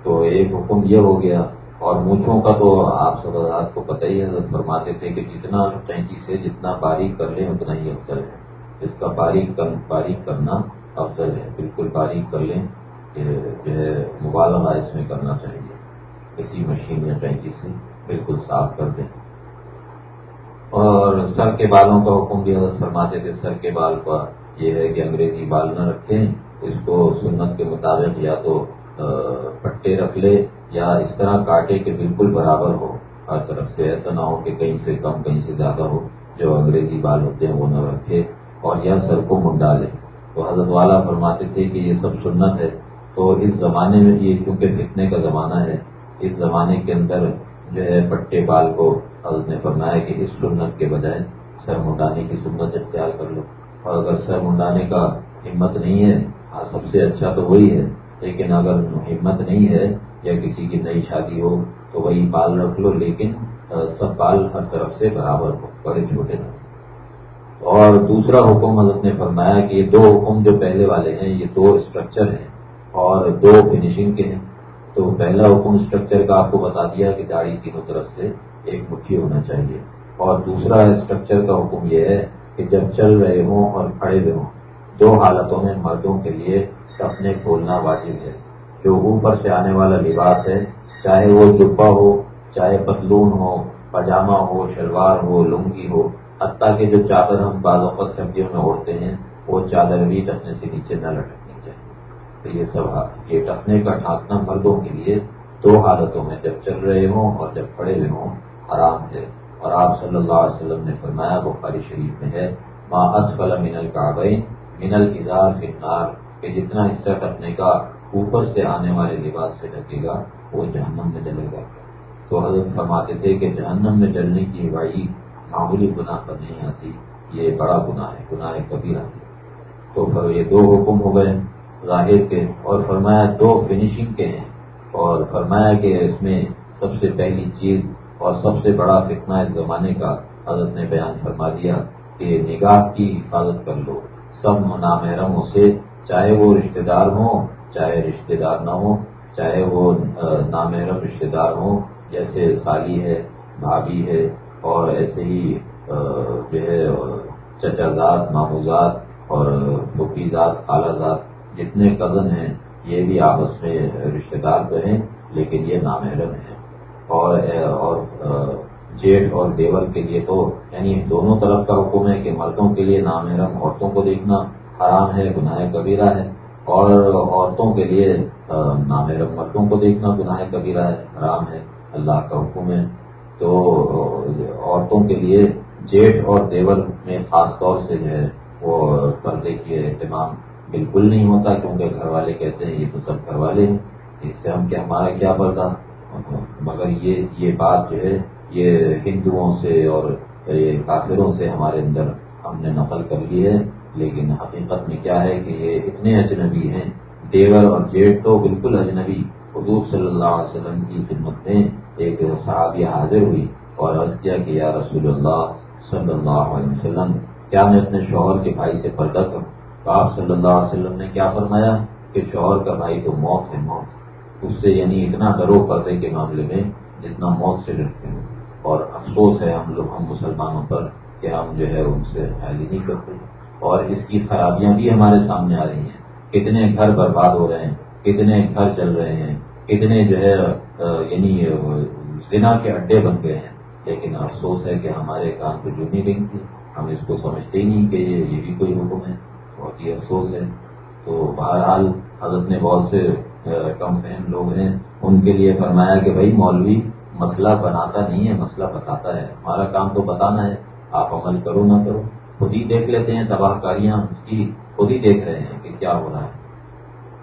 تو ایک حکم یہ ہو گیا، اور مونچھوں کا تو آپ سب آپ کو پتہ ہی ہے فرماتے تھے کہ جتنا کینچی سے جتنا باریک کر لیں، اتنا ہی افضل ہے۔ اس کا باریک باریک کرنا افضل ہے، بالکل باریک کر لیں جو ہے مبالغہ اس میں کرنا چاہیے۔ کسی مشین یا کینچی سے بالکل صاف کر دیں۔ اور سر کے بالوں کا حکم بھی حضرت فرماتے تھے، سر کے بال کا یہ ہے کہ انگریزی بال نہ رکھیں، اس کو سنت کے مطابق یا تو پٹے رکھ لے یا اس طرح کاٹے کہ بالکل برابر ہو۔ ہر طرف سے ایسا نہ ہو کہ کہیں سے کم، کہیں سے زیادہ ہو، جو انگریزی بال ہوتے ہیں وہ نہ رکھے اور یا سر کو منڈا لے۔ تو حضرت والا فرماتے تھے کہ یہ سب سنت ہے۔ تو اس زمانے میں یہ کیونکہ فتنے کا زمانہ ہے اس زمانے کے اندر جو ہے پٹے بال کو حضرت نے فرمایا کہ اس سنت کے بجائے سر منڈانے کی سنت اختیار کر لو۔ اور اگر سر منڈانے کا ہمت نہیں ہے ہاں، سب سے اچھا تو وہی ہے، لیکن اگر ہمت نہیں ہے یا کسی کی نئی شادی ہو تو وہی بال رکھ لو، لیکن سب بال ہر طرف سے برابر ہو بڑے چھوٹے نہ اور دوسرا حکم حضرت نے فرمایا کہ یہ دو حکم جو پہلے والے ہیں، یہ دو اسٹرکچر ہیں اور دو فنیشنگ کے ہیں۔ تو پہلا حکم اسٹرکچر کا آپ کو بتا دیا کہ داڑھی تینوں طرف سے ایک مٹھی ہونا چاہیے۔ اور دوسرا اسٹرکچر کا حکم یہ ہے کہ جب چل رہے ہوں اور کھڑے ہوئے ہوں، دو حالتوں میں مردوں کے لیے اپنے کھولنا واجب ہے۔ جو اوپر سے آنے والا لباس ہے، چاہے وہ جبا ہو، چاہے پتلون ہو، پاجامہ ہو، شلوار ہو، لنگی ہو، حتیٰ کہ جو چادر ہم بعض اوقات سردیوں میں اوڑھتے ہیں، وہ چادر بھی ٹکنے سے نیچے نہ لٹکنی چاہیے تو یہ سب یہ ٹکنے کا ڈھانکنا مردوں کے لیے دو حالتوں میں جب چل رہے ہوں اور جب کھڑے ہوئے ہوں آرام ہے۔ اور آپ صلی اللہ علیہ وسلم نے فرمایا، بخاری شریف میں ہے ماں اسفل من القعبین من الزار فنار کہ جتنا حصہ ٹکنے کا اوپر سے آنے والے لباس سے ڈھکے گا، وہ جہنم میں جلے گا۔ تو حضرت فرماتے تھے کہ جہنم میں جلنے کی وائی معمولی گناہ پر نہیں آتی، یہ بڑا گناہ ہے، گناہ کبھی آتی تو پھر یہ دو حکم ہو گئے۔ ظاہر کے اور فرمایا دو فنیشنگ کے ہیں اور فرمایا کہ اس میں سب سے پہلی چیز اور سب سے بڑا فتنہ اس زمانے کا حضرت نے بیان فرما دیا کہ نگاہ کی حفاظت کر لو۔ سب نامحرموں سے چاہے وہ رشتہ دار ہوں، چاہے رشتہ دار نہ ہوں، چاہے وہ نامحرم رشتہ دار ہوں، جیسے سالی ہے، بھابھی ہے اور ایسے ہی جو ہے، چچا ذات مامو ذات اور بکی ذات خالہ ذات جتنے کزن ہیں، یہ بھی آپس میں رشتہ دار تو ہیں، لیکن یہ نامحرم ہے اور اور جیٹ اور دیور کے لیے تو یعنی دونوں طرف کا حکم ہے کہ مردوں کے لیے نامحرم، عورتوں کو دیکھنا حرام ہے، گناہ کبیرہ ہے۔ اور عورتوں کے لیے نامحرم، مردوں کو دیکھنا گناہ کبیرہ ہے، حرام ہے۔ اللہ کا حکم ہے۔ تو، عورتوں کے لیے جیٹ اور دیور میں خاص طور سے جو ہے، وہ پردے کی اہتمام بالکل نہیں ہوتا کیونکہ گھر والے کہتے ہیں یہ تو سب گھر والے ہیں، اس سے ہم کیا ہمارا کیا پردہ؟ مگر یہ یہ بات جو ہے، یہ ہندوؤں سے اور یہ کافروں سے ہمارے اندر ہم نے نقل کر لی ہے۔ لیکن حقیقت میں کیا ہے کہ یہ اتنے اجنبی ہیں۔ دیور اور جیٹ تو بالکل اجنبی۔ حضور صلی اللہ علیہ وسلم کی خدمت میں ایک صحابی حاضر ہوئی اور عرض کیا کہ یا رسول اللہ صلی اللہ علیہ وسلم، کیا میں اپنے شوہر کے بھائی سے پردہ کروں؟ تو آپ صلی اللہ علیہ وسلم نے کیا فرمایا کہ شوہر کا بھائی تو موت ہے موت۔ اس سے یعنی اتنا ڈرو پردے کے معاملے میں جتنا موت سے ڈرتے ہیں۔ اور افسوس ہے ہم لوگ، ہم مسلمانوں پر کہ ہم جو ہے ان سے خیال نہیں کرتے۔ اور اس کی خرابیاں بھی ہمارے سامنے آ رہی ہیں۔ کتنے گھر برباد ہو رہے ہیں، کتنے گھر چل رہے ہیں، کتنے جو ہے یعنی زنا کے اڈے بن گئے ہیں۔ لیکن افسوس ہے کہ ہمارے کام کو جو نہیں بنتی ہم اس کو سمجھتے ہی نہیں کہ یہ بھی کوئی حکم ہے۔ بہت ہی افسوس ہے۔ تو بہرحال حضرت نے بہت سے کم فہم لوگ ہیں، ان کے لیے فرمایا کہ بھائی مولوی مسئلہ بناتا نہیں ہے، مسئلہ بتاتا ہے۔ ہمارا کام تو بتانا ہے، آپ عمل کرو نہ کرو۔ خود ہی دیکھ لیتے ہیں تباہ کاریاں، اس کی خود ہی دیکھ رہے ہیں کہ کیا ہو رہا ہے۔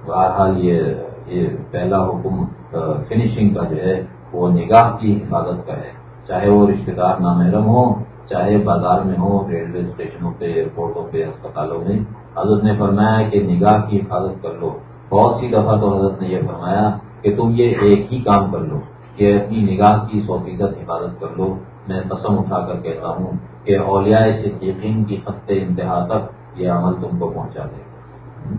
بہرحال یہ یہ پہلا حکم فنیشنگ کا جو ہے، وہ نگاہ کی حفاظت کا ہے۔ چاہے وہ رشتے دار نامحرم ہو چاہے بازار میں ہو ریلوے اسٹیشنوں پہ، ایئرپورٹوں پہ اسپتالوں میں حضرت نے فرمایا کہ نگاہ کی حفاظت کر لو۔ بہت سی دفعہ تو حضرت نے یہ فرمایا کہ تم یہ ایک ہی کام کر لو، کہ اپنی نگاہ کی سو فیصد حفاظت کر لو۔ میں قسم اٹھا کر کہتا ہوں کہ اولیاء سے یقین کی خط انتہا تک یہ عمل تم کو پہنچا دے گا۔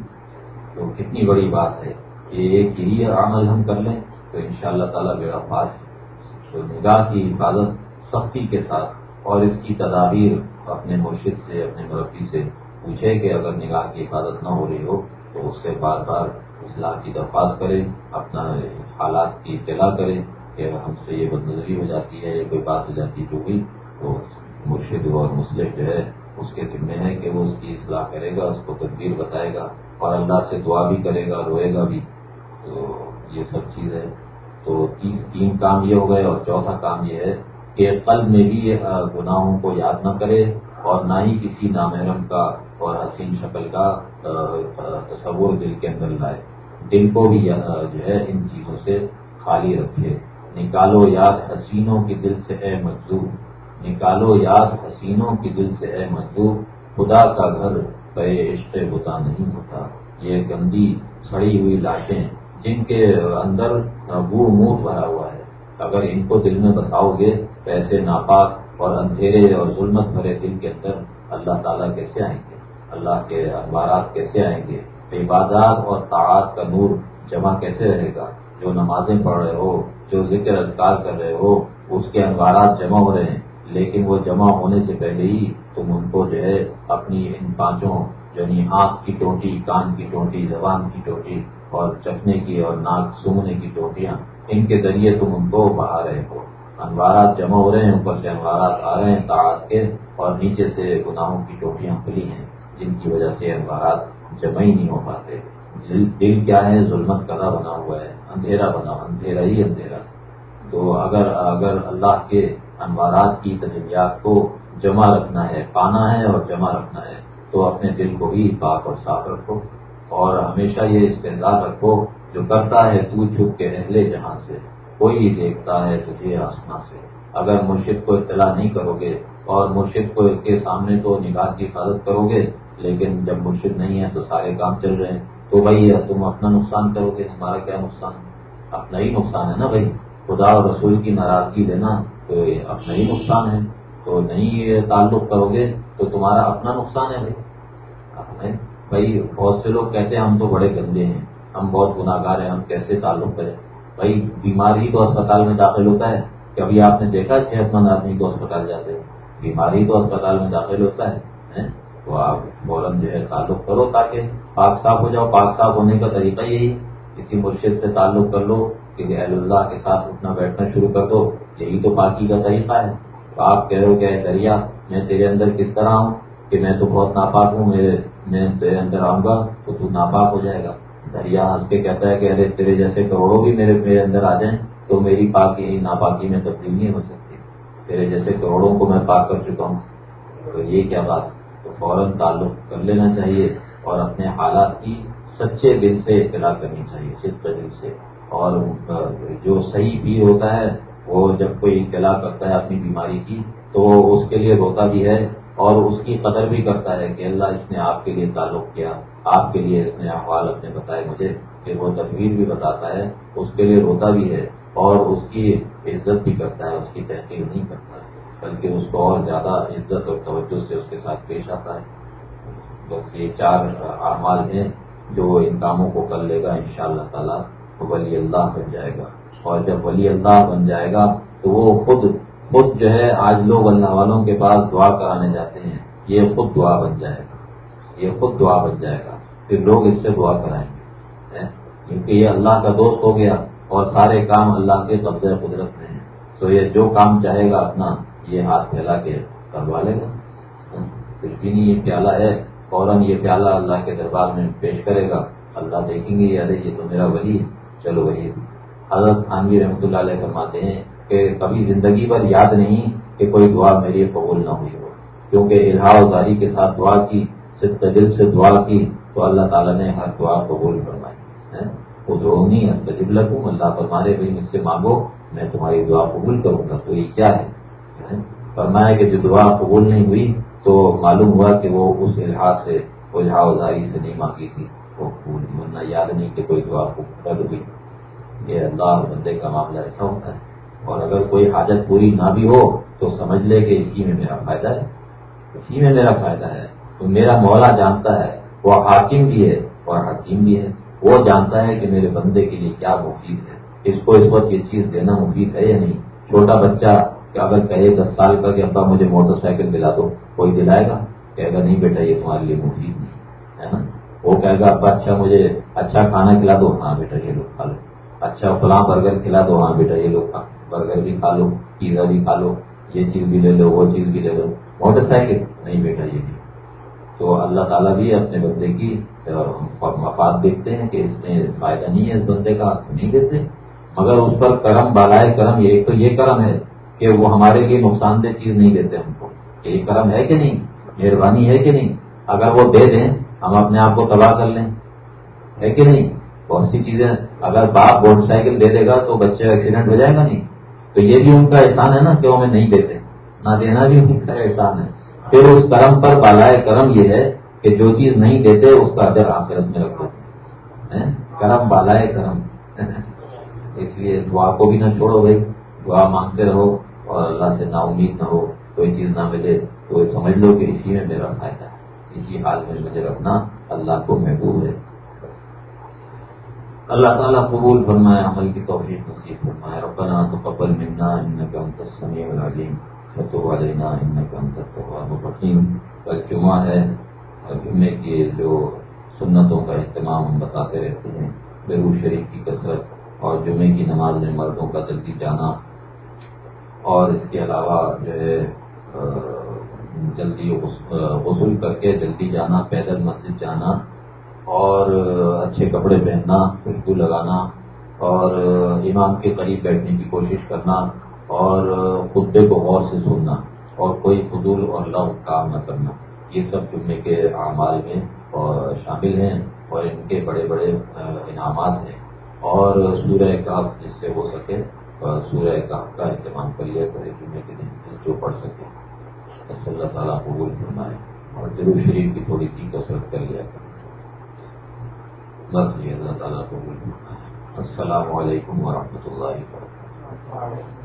تو کتنی بڑی بات ہے۔ یہ ایک ہی عمل ہم کر لیں تو ان شاء اللہ تعالیٰ میرا بات ہے۔ تو نگاہ کی حفاظت سختی کے ساتھ اور اس کی تدابیر اپنے مرشد سے، اپنے مربی سے پوچھے کہ اگر نگاہ کی حفاظت نہ ہو رہی ہو تو اس سے بار بار اصلاح کی درخواست کرے اپنا حالات کی اطلاع کرے کہ ہم سے یہ بد نظری ہو جاتی ہے یا کوئی بات ہو جاتی جو بھی، تو مرشد اور مسلم جو ہے اس کے ذمے ہے کہ وہ اس کی اصلاح کرے گا، اس کو تدبیر بتائے گا اور اللہ سے دعا بھی کرے گا، روئے گا بھی۔ تو یہ سب چیز ہے۔ تو تیس تین کام یہ ہو گئے اور چوتھا کام یہ ہے کہ قلب میں بھی گناہوں کو یاد نہ کرے اور نہ ہی کسی نامحرم کا اور حسین شکل کا تصور دل کے اندر لائے۔ دل کو بھی جو ہے، ان چیزوں سے خالی رکھے۔ نکالو یاد حسینوں کی دل سے اے مزدور نکالو یاد حسینوں کی دل سے اے مزدور خدا کا گھر بے عشق بتا نہیں ہوتا۔ یہ گندی، سڑی ہوئی لاشیں جن کے اندر بو منہ بھرا ہوا ہے۔ اگر ان کو دل میں بساؤ گے تو ایسے ناپاک اور اندھیرے اور ظلمت بھرے دل کے اندر، اللہ تعالیٰ کیسے آئیں گے؟ اللہ کے اخبارات کیسے آئیں گے؟ عبادات اور تعات کا نور جمع کیسے رہے گا؟ جو نمازیں پڑھ رہے ہو، جو ذکر اذکار کر رہے ہو، اس کے انوارات جمع ہو رہے ہیں۔ لیکن وہ جمع ہونے سے پہلے ہی تم ان کو جو ہے اپنی ان پانچوں یعنی آنکھ کی ٹوٹی، کان کی ٹوٹی، زبان کی ٹوٹی اور چکھنے کی اور ناک سونگنے کی ٹوٹیاں، ان کے ذریعے تم ان کو بہا رہے ہو۔ انوارات جمع ہو رہے ہیں، اوپر سے انوارات آ رہے ہیں تعداد کے اور نیچے سے گناہوں کی ٹوٹیاں کھلی ہیں۔ جن کی وجہ سے انوارات جمع ہی نہیں ہو پاتے۔ دل کیا ہے؟ ظلمت کلا بنا ہوا ہے۔ اندھیرا بنا، اندھیرا ہی اندھیرا۔ تو اگر اگر اللہ کے انوارات کی تجلیات کو جمع رکھنا ہے، پانا ہے اور جمع رکھنا ہے، تو اپنے دل کو بھی پاک اور صاف رکھو۔ اور ہمیشہ یہ استعمال رکھو، جو کرتا ہے تو چھپ کے اہل جہاں سے، کوئی دیکھتا ہے تجھے آسمان سے۔ اگر مرشد کو اطلاع نہیں کرو گے اور مرشد کو کے سامنے تو نگاہ کی حفاظت کرو گے لیکن جب مرشد نہیں ہے تو سارے کام چل رہے ہیں۔ تو بھائی تم اپنا نقصان کرو گے، ہمارا کیا نقصان؟ اپنا ہی نقصان ہے نا بھائی؟ خدا اور رسول کی ناراضگی دینا تو اپنا ہی نقصان ہے۔ تو نہیں یہ تعلق کرو گے تو تمہارا اپنا نقصان ہے بھائی۔ بھائی، بہت سے لوگ کہتے ہیں ہم تو بڑے گندے ہیں، ہم بہت گناگار ہیں، ہم کیسے تعلق کریں؟ بھائی، بیماری تو اسپتال میں داخل ہوتا ہے۔ کبھی آپ نے دیکھا صحت مند آدمی کو اسپتال جاتے ہیں بیماری تو اسپتال میں داخل ہوتا ہے تو آپ فوراً جو ہے تعلق کرو تاکہ پاک صاف ہو جاؤ۔ پاک صاف ہونے کا طریقہ یہی کسی مرشد سے تعلق کر لو کہ جی اہل اللہ کے ساتھ اٹھنا بیٹھنا شروع کر دو۔ یہی تو پاکی کا طریقہ ہے۔ تو آپ کہہ رہے ہو کہ دریا، میں تیرے اندر کس طرح ہوں کہ میں تو بہت ناپاک ہوں، میرے، میں تیرے اندر آؤں گا تو تو ناپاک ہو جائے گا۔ دریا ہنس کے کہتا ہے کہ ارے تیرے جیسے کروڑوں بھی میرے میرے اندر آ جائیں تو میری پاکی ناپاکی میں تبدیل نہیں ہو سکتی۔ تیرے جیسے کروڑوں کو میں پاک کر چکا ہوں۔ تو یہ کیا بات تو فوراً تعلق کر لینا چاہیے اور اپنے حالات کی سچے دل سے اطلاع کرنی چاہیے صرف دل سے۔ اور جو صحیح بھی ہوتا ہے، وہ جب کوئی اطلاع کرتا ہے اپنی بیماری کی، تو اس کے لیے روتا بھی ہے اور اس کی قدر بھی کرتا ہے کہ اللہ اس نے آپ کے لیے تعلق کیا، آپ کے لیے اس نے احوال اپنے بتائے مجھے کہ وہ تقریر بھی بتاتا ہے، اس کے لیے روتا بھی ہے اور اس کی عزت بھی کرتا ہے، اس کی تحقیق نہیں کرتا ہے۔ بلکہ اس کو اور زیادہ عزت اور توجہ سے اس کے ساتھ پیش آتا ہے۔ بس یہ چار اعمال ہیں جو ان کاموں کو کر لے گا ان شاء اللہ تعالیٰ تو ولی اللہ بن جائے گا۔ اور جب ولی اللہ بن جائے گا تو وہ خود خود جو ہے آج لوگ اللہ والوں کے پاس دعا کرانے جاتے ہیں۔ یہ خود دعا بن جائے گا۔ یہ خود دعا بن جائے گا۔ پھر لوگ اس سے دعا کرائیں گے۔ کیونکہ یہ اللہ کا دوست ہو گیا اور سارے کام اللہ کے قبضے قدرت میں ہیں۔ تو یہ جو کام چاہے گا اپنا یہ ہاتھ پھیلا کے کروا لے گا۔ صرف ہی نہیں، یہ پیالہ ہے۔ فوراً یہ پیالہ اللہ کے دربار میں پیش کرے گا۔ اللہ دیکھیں گے ارے یہ تو میرا ولی ہے۔ چلو وہی حضرت خانوی رحمۃ اللہ علیہ فرماتے ہیں کہ کبھی زندگی پر یاد نہیں کہ کوئی دعا میری قبول نہ ہوئی ہو کیونکہ الحاظ داری کے ساتھ دعا کی صرف دل سے دعا کی، تو اللہ تعالیٰ نے ہر دعا قبول فرمائی وہ دعا نہیں تجب لگوں اللہ فرمانے بھائی مجھ سے مانگو، میں تمہاری دعا قبول کروں گا۔ تو یہ کیا ہے؟ فرمایا کہ جو دعا قبول نہیں ہوئی تو معلوم ہوا کہ وہ اس الحاظ سے ازاری سے نہیں مانگی تھی۔ وہ ورنہ یاد نہیں کہ کوئی دعا رد ہوئی۔ یہ اللہ بندے کا معاملہ ایسا ہوتا ہے۔ اور اگر کوئی حاجت پوری نہ بھی ہو تو سمجھ لے کہ اسی میں میرا فائدہ ہے۔ اسی میں میرا فائدہ ہے۔ تو میرا مولا جانتا ہے، وہ حاکم بھی ہے اور حکیم بھی ہے۔ وہ جانتا ہے کہ میرے بندے کے لیے کیا مفید ہے۔ اس کو اس وقت یہ چیز دینا مفید ہے یا نہیں؟ چھوٹا بچہ اگر کہے دس سال کا کہ ابا مجھے موٹر سائیکل دلا دو، کوئی دلائے گا؟ کہے گا، نہیں بیٹا، یہ تمہارے لیے مفید نہیں، ہے نا؟ وہ کہے گا، ابا اچھا مجھے اچھا کھانا کھلا دو۔ ہاں بیٹا، یہ لوگ کھا لو اچھا فلاں برگر کھلا دو۔ ہاں بیٹا، یہ لوگ برگر بھی کھا لو، پیزا بھی کھا لو، یہ چیز بھی لے لو، وہ چیز بھی لے لو۔ Motor cycle? نہیں بیٹا، یہ نہیں۔ تو اللہ تعالیٰ بھی اپنے بندے کی مفاد دیکھتے ہیں کہ اس میں فائدہ نہیں ہے اس بندے کا نہیں دیتے۔ مگر اس پر کرم بالائے کرم ایک تو یہ کرم ہے۔ کہ وہ ہمارے لیے نقصان دہ چیز نہیں دیتے ہم کو۔ یہ کرم ہے کہ نہیں؟ مہربانی ہے کہ نہیں؟ اگر وہ دے دیں، ہم اپنے آپ کو تباہ کر لیں۔ ہے کہ نہیں؟ بہت سی چیزیں، اگر باپ موٹر سائیکل دے دے گا تو بچے کا ایکسیڈنٹ ہو جائے گا نہیں؟ تو یہ بھی ان کا احسان ہے نا کہ وہ ہمیں نہیں دیتے۔ نہ دینا بھی ان کا احسان ہے۔ پھر اس کرم پر بالائے کرم یہ ہے کہ جو چیز نہیں دیتے، اس کا ادر آخرت میں رکھو۔ کرم بالا ہے کرم۔ اس لیے دعا کو بھی نہ چھوڑو بھائی۔ دعا مانگتے رہو۔ اور اللہ سے نا امید نہ ہو، کوئی چیز نہ ملے تو سمجھ لو کہ اسی میں میرا فائدہ ہے۔ اسی حال میں مجھے رکھنا اللہ کو محبوب ہے۔ اللہ تعالیٰ قبول فرمائے، عمل کی توفیق نصیب فرمائے۔ ربنا تقبل منا انك انت السميع العليم فتوب علينا انك انت التواب الرحيم کل جمعہ ہے، اور جمعے کی جو سنتوں کا اہتمام ہم بتاتے رہتے ہیں بیرو شریف کی کثرت اور جمعے کی نماز میں مردوں کا جلدی جانا۔ اور اس کے علاوہ جو ہے جلدی غسل کر کے جلدی جانا، پیدل مسجد جانا، اور اچھے کپڑے پہننا خوشبو لگانا، اور امام کے قریب بیٹھنے کی کوشش کرنا، اور خطبے کو غور سے سننا، اور کوئی فضول اور لو کام نہ کرنا۔ یہ سب جمعے کے اعمال میں شامل ہیں، اور ان کے بڑے بڑے انعامات ہیں۔ اور سورہ کاف جس سے ہو سکے سورہ کاف کا اہتمام کر لیا کرے جمعے کے دن جس جو پڑھ سکے بس اللہ تعالیٰ قبول فرمائے اور ضرور شریف کی تھوڑی سی کثرت کر لیا کرے۔ بس یہ اللہ تعالیٰ قبول فرمائے۔ السلام علیکم ورحمۃ اللہ وبرکاتہ۔